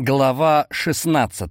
Глава 16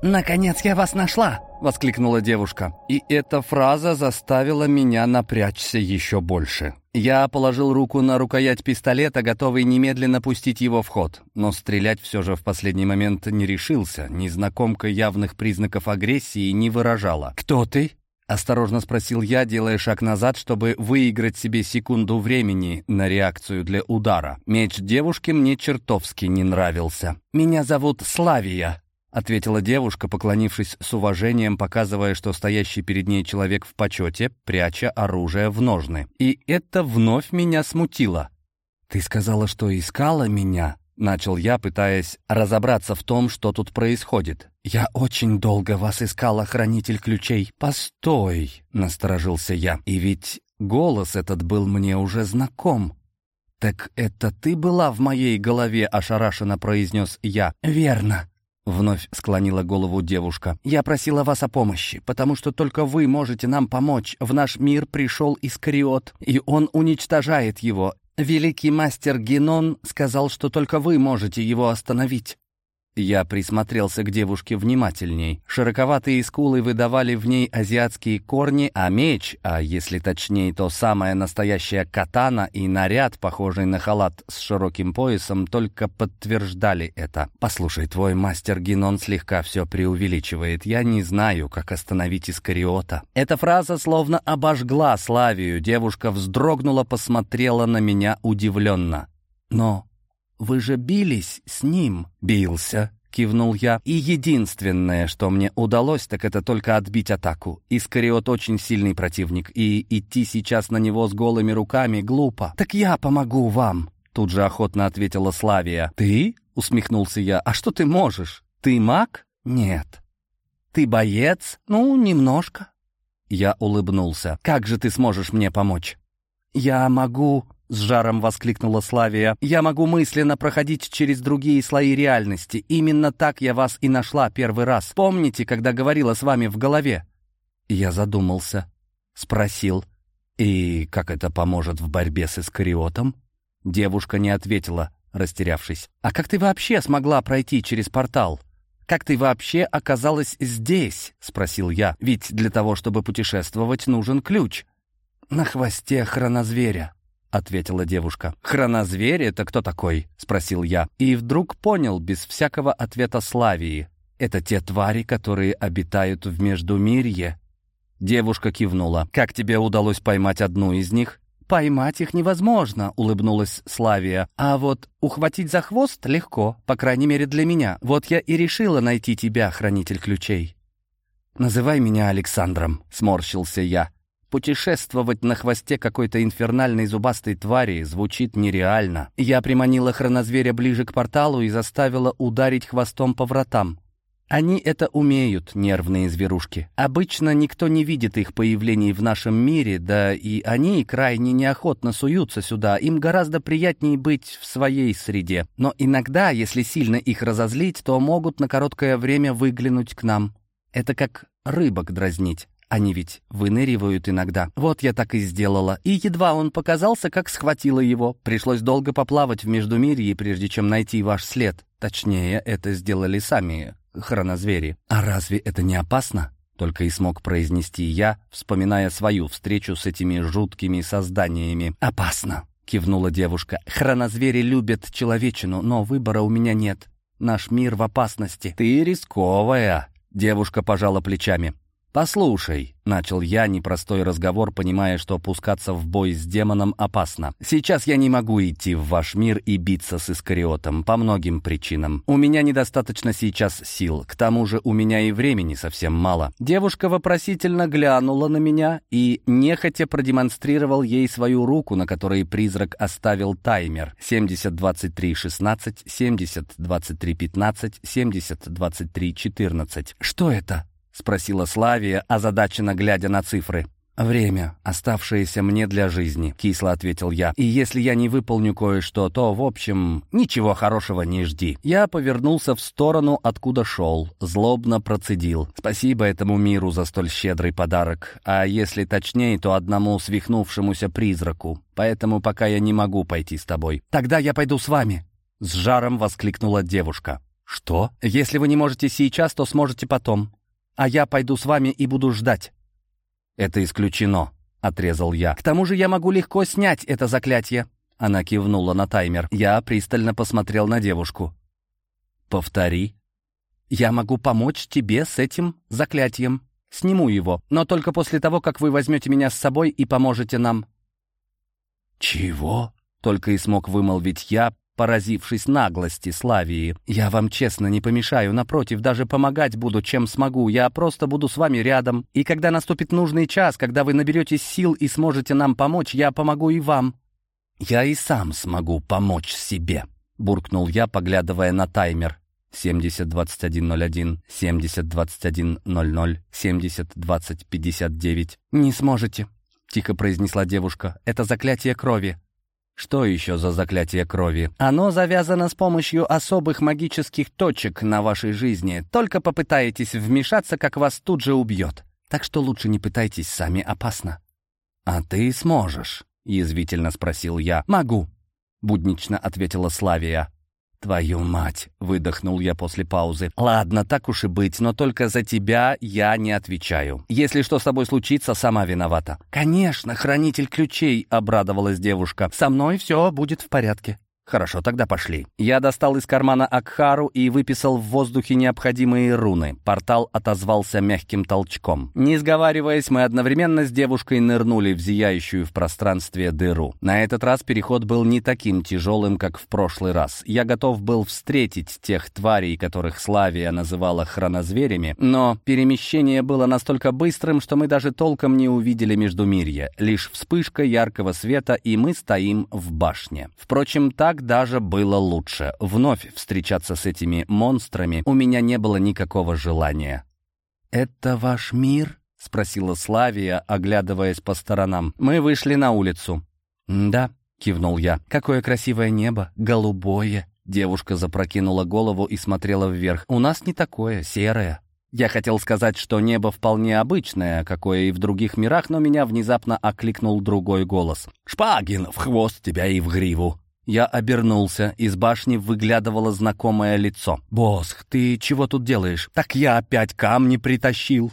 «Наконец я вас нашла!» — воскликнула девушка. И эта фраза заставила меня напрячься еще больше. Я положил руку на рукоять пистолета, готовый немедленно пустить его в ход, но стрелять все же в последний момент не решился. Незнакомка явных признаков агрессии не выражала. «Кто ты?» Осторожно спросил я, делая шаг назад, чтобы выиграть себе секунду времени на реакцию для удара. Меч девушки мне чертовски не нравился. «Меня зовут Славия», — ответила девушка, поклонившись с уважением, показывая, что стоящий перед ней человек в почете, пряча оружие в ножны. И это вновь меня смутило. «Ты сказала, что искала меня?» Начал я, пытаясь разобраться в том, что тут происходит. «Я очень долго вас искала, хранитель ключей». «Постой!» — насторожился я. «И ведь голос этот был мне уже знаком». «Так это ты была в моей голове?» — ошарашенно произнес я. «Верно». Вновь склонила голову девушка. «Я просила вас о помощи, потому что только вы можете нам помочь. В наш мир пришел Искариот, и он уничтожает его. Великий мастер Генон сказал, что только вы можете его остановить. Я присмотрелся к девушке внимательней. Широковатые скулы выдавали в ней азиатские корни, а меч, а если точнее, то самая настоящая катана и наряд, похожий на халат с широким поясом, только подтверждали это. «Послушай, твой мастер Генон слегка все преувеличивает. Я не знаю, как остановить Искариота». Эта фраза словно обожгла Славию. Девушка вздрогнула, посмотрела на меня удивленно. «Но вы же бились с ним!» «Бился!» — кивнул я. «И единственное, что мне удалось, так это только отбить атаку. Искариот очень сильный противник, и идти сейчас на него с голыми руками глупо. Так я помогу вам!» Тут же охотно ответила Славия. «Ты?» — усмехнулся я. «А что ты можешь? Ты маг?» «Нет». «Ты боец?» «Ну, немножко». Я улыбнулся. «Как же ты сможешь мне помочь?» «Я могу...» — с жаром воскликнула Славия. «Я могу мысленно проходить через другие слои реальности. Именно так я вас и нашла первый раз. Помните, когда говорила с вами в голове?» Я задумался. Спросил. «И как это поможет в борьбе с Искариотом?» Девушка не ответила, растерявшись. «А как ты вообще смогла пройти через портал?» «Как ты вообще оказалась здесь?» — спросил я. «Ведь для того, чтобы путешествовать, нужен ключ». «На хвосте хронозверя», — ответила девушка. «Хронозверь — это кто такой?» — спросил я. И вдруг понял, без всякого ответа Славии. «Это те твари, которые обитают в Междумирье?» Девушка кивнула. «Как тебе удалось поймать одну из них?» «Поймать их невозможно», — улыбнулась Славия. «А вот ухватить за хвост легко, по крайней мере для меня. Вот я и решила найти тебя, хранитель ключей». «Называй меня Александром», — сморщился я. Путешествовать на хвосте какой-то инфернальной зубастой твари звучит нереально. Я приманила хронозверя ближе к порталу и заставила ударить хвостом по вратам. Они это умеют, нервные зверушки. Обычно никто не видит их появлений в нашем мире, да и они крайне неохотно суются сюда. Им гораздо приятнее быть в своей среде. Но иногда, если сильно их разозлить, то могут на короткое время выглянуть к нам. Это как рыбок дразнить. Они ведь выныривают иногда. Вот я так и сделала. И едва он показался, как схватила его. Пришлось долго поплавать в Междумирье, прежде чем найти ваш след. Точнее, это сделали сами хронозвери. А разве это не опасно? Только и смог произнести я, вспоминая свою встречу с этими жуткими созданиями. «Опасно!» — кивнула девушка. «Хронозвери любят человечину, но выбора у меня нет. Наш мир в опасности». «Ты рисковая!» — девушка пожала плечами. «Послушай», — начал я непростой разговор, понимая, что опускаться в бой с демоном опасно. «Сейчас я не могу идти в ваш мир и биться с Искариотом по многим причинам. У меня недостаточно сейчас сил, к тому же у меня и времени совсем мало». Девушка вопросительно глянула на меня и нехотя продемонстрировал ей свою руку, на которой призрак оставил таймер 70-23-16, 70-23-15, 70-23-14. «Что это?» — спросила Славия, озадаченно глядя на цифры. «Время, оставшееся мне для жизни», — кисло ответил я. «И если я не выполню кое-что, то, в общем, ничего хорошего не жди». Я повернулся в сторону, откуда шел, злобно процедил. «Спасибо этому миру за столь щедрый подарок, а если точнее, то одному свихнувшемуся призраку. Поэтому пока я не могу пойти с тобой». «Тогда я пойду с вами», — с жаром воскликнула девушка. «Что? Если вы не можете сейчас, то сможете потом. А я пойду с вами и буду ждать». «Это исключено», — отрезал я. «К тому же я могу легко снять это заклятие». Она кивнула на таймер. Я пристально посмотрел на девушку. «Повтори». «Я могу помочь тебе с этим заклятием. Сниму его, но только после того, как вы возьмете меня с собой и поможете нам». «Чего?» — только и смог вымолвить я, поразившись наглости Славии. «Я вам честно не помешаю, напротив, даже помогать буду, чем смогу. Я просто буду с вами рядом, и когда наступит нужный час, когда вы наберетесь сил и сможете нам помочь, я помогу и вам». «Я и сам смогу помочь себе», — буркнул я, поглядывая на таймер. 70-21-01, 70-21-00, 70-20-59. «Не сможете», — тихо произнесла девушка. «Это заклятие крови. Что еще за заклятие крови? Оно завязано с помощью особых магических точек на вашей жизни. Только попытаетесь вмешаться, как вас тут же убьет. Так что лучше не пытайтесь сами, опасно. «А ты сможешь?» — язвительно спросил я. «Могу», — буднично ответила Славия. «Твою мать!» — выдохнул я после паузы. «Ладно, так уж и быть, но только за тебя я не отвечаю. Если что с тобой случится, сама виновата». «Конечно, хранитель ключей!» — обрадовалась девушка. «Со мной все будет в порядке». «Хорошо, тогда пошли». Я достал из кармана Акхару и выписал в воздухе необходимые руны. Портал отозвался мягким толчком. Не сговариваясь, мы одновременно с девушкой нырнули в зияющую в пространстве дыру. На этот раз переход был не таким тяжелым, как в прошлый раз. Я готов был встретить тех тварей, которых Славия называла хронозверями, но перемещение было настолько быстрым, что мы даже толком не увидели Междумирье. Лишь вспышка яркого света, и мы стоим в башне. Впрочем, так так даже было лучше. Вновь встречаться с этими монстрами у меня не было никакого желания. «Это ваш мир?» — спросила Славия, оглядываясь по сторонам. Мы вышли на улицу. «Да», — кивнул я. «Какое красивое небо, голубое». Девушка запрокинула голову и смотрела вверх. «У нас не такое, серое». Я хотел сказать, что небо вполне обычное, какое и в других мирах, но меня внезапно окликнул другой голос. «Шпагин, в хвост тебя и в гриву!» Я обернулся, из башни выглядывало знакомое лицо. «Босх, ты чего тут делаешь?» «Так я опять камни притащил!»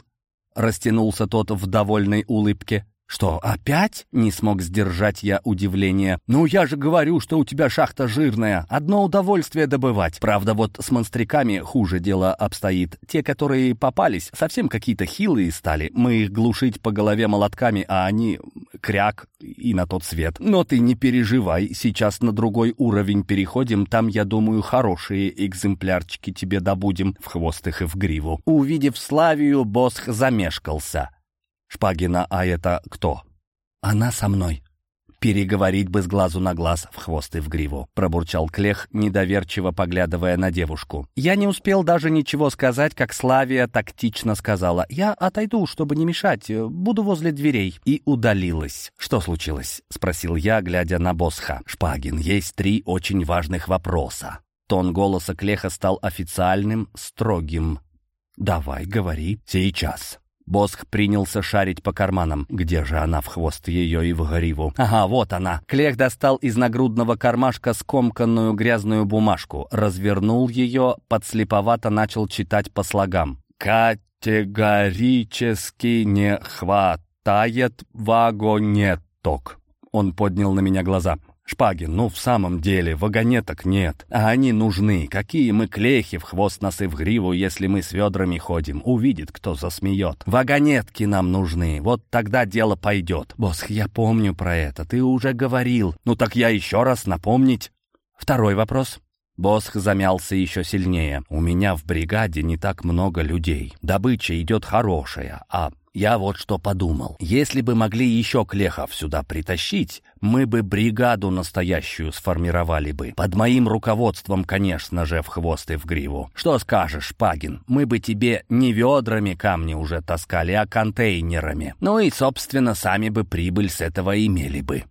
Растянулся тот в довольной улыбке. «Что, опять?» — не смог сдержать я удивление. «Ну, я же говорю, что у тебя шахта жирная. Одно удовольствие добывать. Правда, вот с монстриками хуже дело обстоит. Те, которые попались, совсем какие-то хилые стали. Мы их глушить по голове молотками, а они кряк и на тот свет. Но ты не переживай, сейчас на другой уровень переходим. Там, я думаю, хорошие экземплярчики тебе добудем в хвост их и в гриву». Увидев Славию, Босх замешкался. Шпагина, а это кто? Она со мной. Переговорить бы с глазу на глаз, в хвост и в гриву, пробурчал Клех, недоверчиво поглядывая на девушку. Я не успел даже ничего сказать, как Славия тактично сказала. Я отойду, чтобы не мешать, буду возле дверей. И удалилась. Что случилось? Спросил я, глядя на Босха. Шпагин, есть три очень важных вопроса. Тон голоса Клеха стал официальным, строгим. «Давай, говори. Сейчас». Босх принялся шарить по карманам. Где же она в хвост ее и в гриву? Ага, вот она. Клех достал из нагрудного кармашка скомканную грязную бумажку, развернул ее, подслеповато начал читать по слогам. «Категорически не хватает вагонеток». Он поднял на меня глаза. Шпагин, ну в самом деле, вагонеток нет, а они нужны. Какие мы клехи в хвост нас и в гриву, если мы с ведрами ходим. Увидит, кто засмеет. Вагонетки нам нужны, вот тогда дело пойдет. Босх, я помню про это, ты уже говорил. Ну так я еще раз напомнить. Второй вопрос. Босх замялся еще сильнее. «У меня в бригаде не так много людей. Добыча идет хорошая, а Я вот что подумал. Если бы могли еще клехов сюда притащить, мы бы бригаду настоящую сформировали бы. Под моим руководством, конечно же, в хвост и в гриву. Что скажешь, Пагин? Мы бы тебе не ведрами камни уже таскали, а контейнерами. Ну и, собственно, сами бы прибыль с этого имели бы.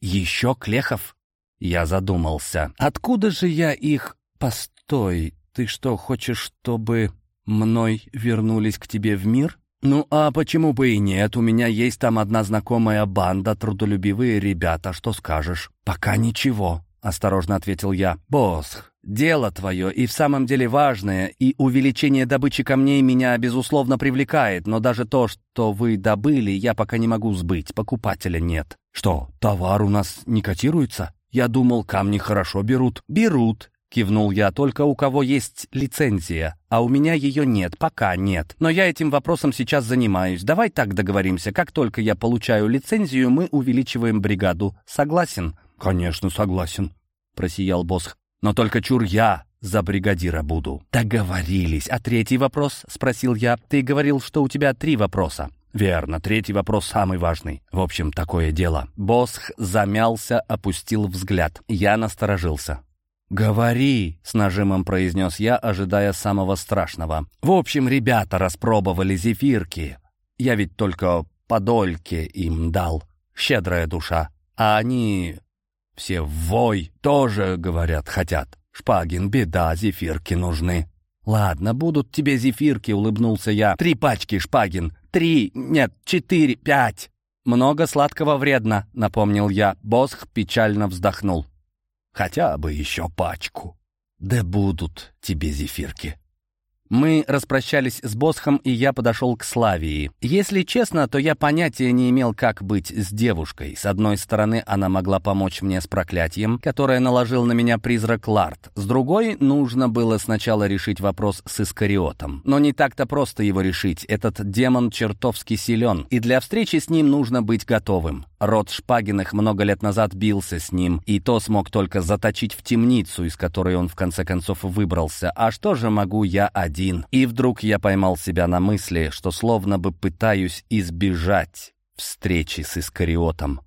Еще клехов? Я задумался. Откуда же я их... Постой, ты что, хочешь, чтобы мной вернулись к тебе в мир? Ну, а почему бы и нет? У меня есть там одна знакомая банда, трудолюбивые ребята, что скажешь? Пока ничего, осторожно ответил я. Босс, дело твое и в самом деле важное, и увеличение добычи камней меня, безусловно, привлекает, но даже то, что вы добыли, я пока не могу сбыть, покупателя нет. Что, товар у нас не котируется? Я думал, камни хорошо берут. Берут, Кивнул я, только у кого есть лицензия, а у меня ее нет, пока нет. Но я этим вопросом сейчас занимаюсь. Давай так договоримся, как только я получаю лицензию, мы увеличиваем бригаду. Согласен? Конечно, согласен, просиял босс. Но только чур я за бригадира буду. Договорились. А третий вопрос? Спросил я. Ты говорил, что у тебя три вопроса. «Верно, третий вопрос самый важный. В общем, такое дело». Босх замялся, опустил взгляд. Я насторожился. «Говори!» — с нажимом произнес я, ожидая самого страшного. «В общем, ребята распробовали зефирки. Я ведь только подольке им дал. Щедрая душа. А они все в вой тоже, говорят, хотят. Шпагин, беда, зефирки нужны». «Ладно, будут тебе зефирки», — улыбнулся я. «Три пачки, Шпагин. Три, нет, четыре, пять». «Много сладкого вредно», — напомнил я. Босх печально вздохнул. Хотя бы еще пачку. Да будут тебе зефирки. Мы распрощались с Босхом, и я подошел к Славии. Если честно, то я понятия не имел, как быть с девушкой. С одной стороны, она могла помочь мне с проклятием, которое наложил на меня призрак Ларт. С другой, нужно было сначала решить вопрос с Искариотом. Но не так-то просто его решить. Этот демон чертовски силен, и для встречи с ним нужно быть готовым. Род Шпагиных много лет назад бился с ним, и то смог только заточить в темницу, из которой он в конце концов выбрался. А что же могу я один? И вдруг я поймал себя на мысли, что словно бы пытаюсь избежать встречи с Искариотом.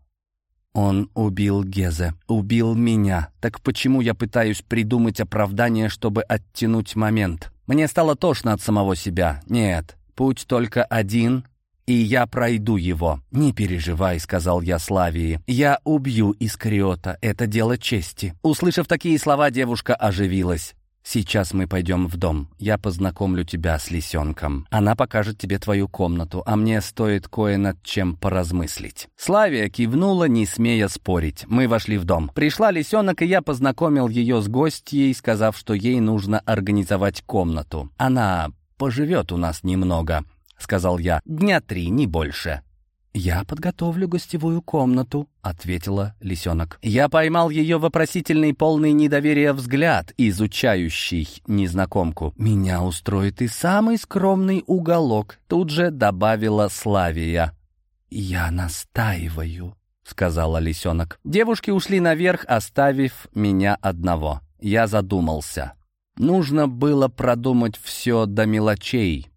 Он убил Гезе, убил меня. Так почему я пытаюсь придумать оправдание, чтобы оттянуть момент? Мне стало тошно от самого себя. Нет, путь только один и я пройду его. Не переживай», — сказал я Славии. «Я убью Искариота, это дело чести». Услышав такие слова, девушка оживилась. «Сейчас мы пойдем в дом. Я познакомлю тебя с лисенком. Она покажет тебе твою комнату, а мне стоит кое над чем поразмыслить». Славия кивнула, не смея спорить. Мы вошли в дом. Пришла лисенок, и я познакомил ее с гостьей, сказав, что ей нужно организовать комнату. Она поживет у нас немного. — сказал я. «Дня три, не больше». «Я подготовлю гостевую комнату», — ответила лисенок. Я поймал ее вопросительный, полный недоверия взгляд, изучающий незнакомку. «Меня устроит и самый скромный уголок», — тут же добавила Славия. «Я настаиваю», — сказала лисенок. Девушки ушли наверх, оставив меня одного. Я задумался. Нужно было продумать все до мелочей,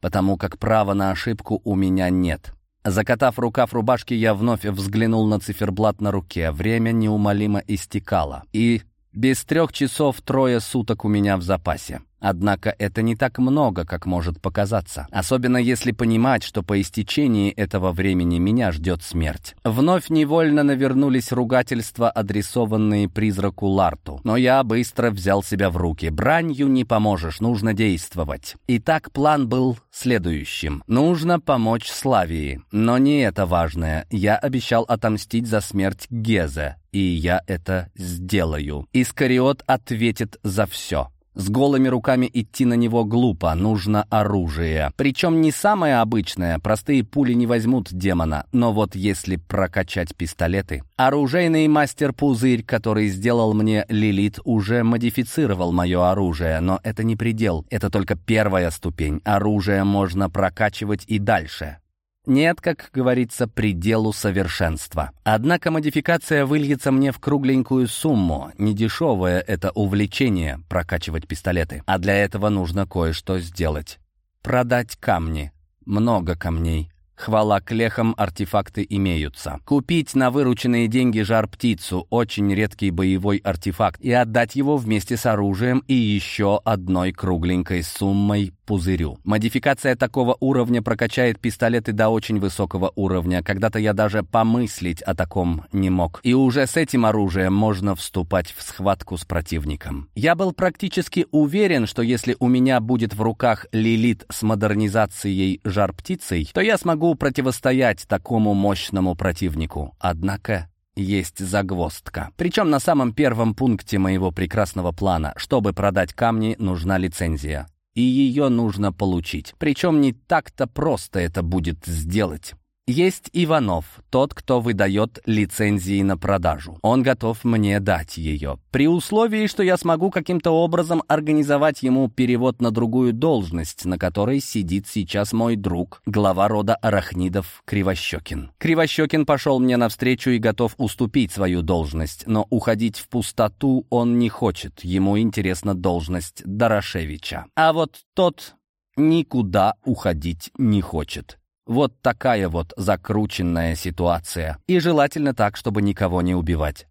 потому как права на ошибку у меня нет. Закатав рукав рубашки, я вновь взглянул на циферблат на руке. Время неумолимо истекало. И без трех часов трое суток у меня в запасе. Однако это не так много, как может показаться. Особенно если понимать, что по истечении этого времени меня ждет смерть. Вновь невольно навернулись ругательства, адресованные призраку Ларту. Но я быстро взял себя в руки. Бранью не поможешь, нужно действовать. Итак, план был следующим. Нужно помочь Славии. Но не это важное. Я обещал отомстить за смерть Гезе. И я это сделаю. Искариот ответит за все. С голыми руками идти на него глупо, нужно оружие. Причем не самое обычное, простые пули не возьмут демона. Но вот если прокачать пистолеты... Оружейный мастер-пузырь, который сделал мне Лилит, уже модифицировал мое оружие, но это не предел, это только первая ступень. Оружие можно прокачивать и дальше. Нет, как говорится, пределу совершенства. Однако модификация выльется мне в кругленькую сумму. Недешевое это увлечение прокачивать пистолеты. А для этого нужно кое-что сделать. Продать камни. Много камней. Хвала клехам, артефакты имеются. Купить на вырученные деньги жар-птицу, очень редкий боевой артефакт, и отдать его вместе с оружием и еще одной кругленькой суммой пузырю. Модификация такого уровня прокачает пистолеты до очень высокого уровня. Когда-то я даже помыслить о таком не мог. И уже с этим оружием можно вступать в схватку с противником. Я был практически уверен, что если у меня будет в руках Лилит с модернизацией жар-птицей, то я смогу противостоять такому мощному противнику. Однако есть загвоздка. Причем на самом первом пункте моего прекрасного плана. Чтобы продать камни, нужна лицензия и ее нужно получить. Причем не так-то просто это будет сделать. Есть Иванов, тот, кто выдает лицензии на продажу. Он готов мне дать ее. При условии, что я смогу каким-то образом организовать ему перевод на другую должность, на которой сидит сейчас мой друг, глава рода арахнидов Кривощекин. Кривощекин пошел мне навстречу и готов уступить свою должность, но уходить в пустоту он не хочет. Ему интересна должность Дорошевича. А вот тот никуда уходить не хочет. Вот такая вот закрученная ситуация. И желательно так, чтобы никого не убивать.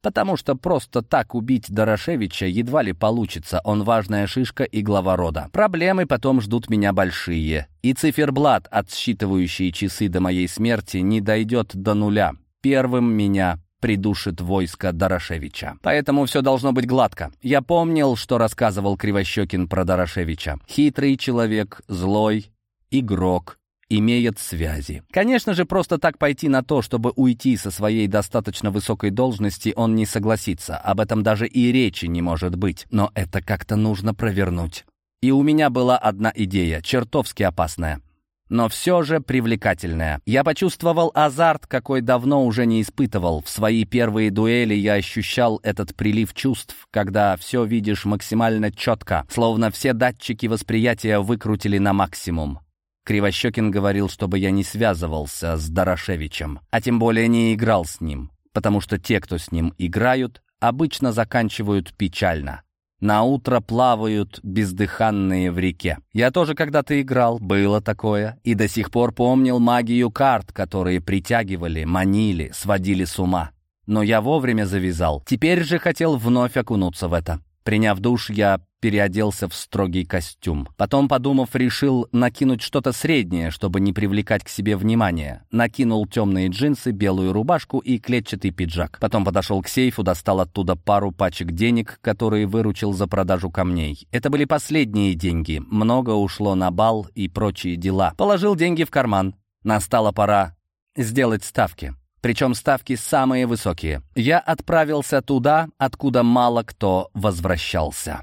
Потому что просто так убить Дорошевича едва ли получится, он важная шишка и глава рода. Проблемы потом ждут меня большие. И циферблат, отсчитывающий часы до моей смерти, не дойдет до нуля. Первым меня придушит войско Дорошевича. Поэтому все должно быть гладко. Я помнил, что рассказывал Кривощекин про Дорошевича. Хитрый человек, злой, игрок, имеет связи. Конечно же, просто так пойти на то, чтобы уйти со своей достаточно высокой должности, он не согласится. Об этом даже и речи не может быть. Но это как-то нужно провернуть. И у меня была одна идея, чертовски опасная. Но все же привлекательная. Я почувствовал азарт, какой давно уже не испытывал. В свои первые дуэли я ощущал этот прилив чувств, когда все видишь максимально четко, словно все датчики восприятия выкрутили на максимум. Кривощекин говорил, чтобы я не связывался с Дорошевичем, а тем более не играл с ним, потому что те, кто с ним играют, обычно заканчивают печально. На утро плавают бездыханные в реке. Я тоже когда-то играл, было такое, и до сих пор помнил магию карт, которые притягивали, манили, сводили с ума. Но я вовремя завязал. Теперь же хотел вновь окунуться в это. Приняв душ, я переоделся в строгий костюм. Потом, подумав, решил накинуть что-то среднее, чтобы не привлекать к себе внимания. Накинул темные джинсы, белую рубашку и клетчатый пиджак. Потом подошел к сейфу, достал оттуда пару пачек денег, которые выручил за продажу камней. Это были последние деньги. Много ушло на бал и прочие дела. Положил деньги в карман. Настала пора сделать ставки. Причем ставки самые высокие. Я отправился туда, откуда мало кто возвращался.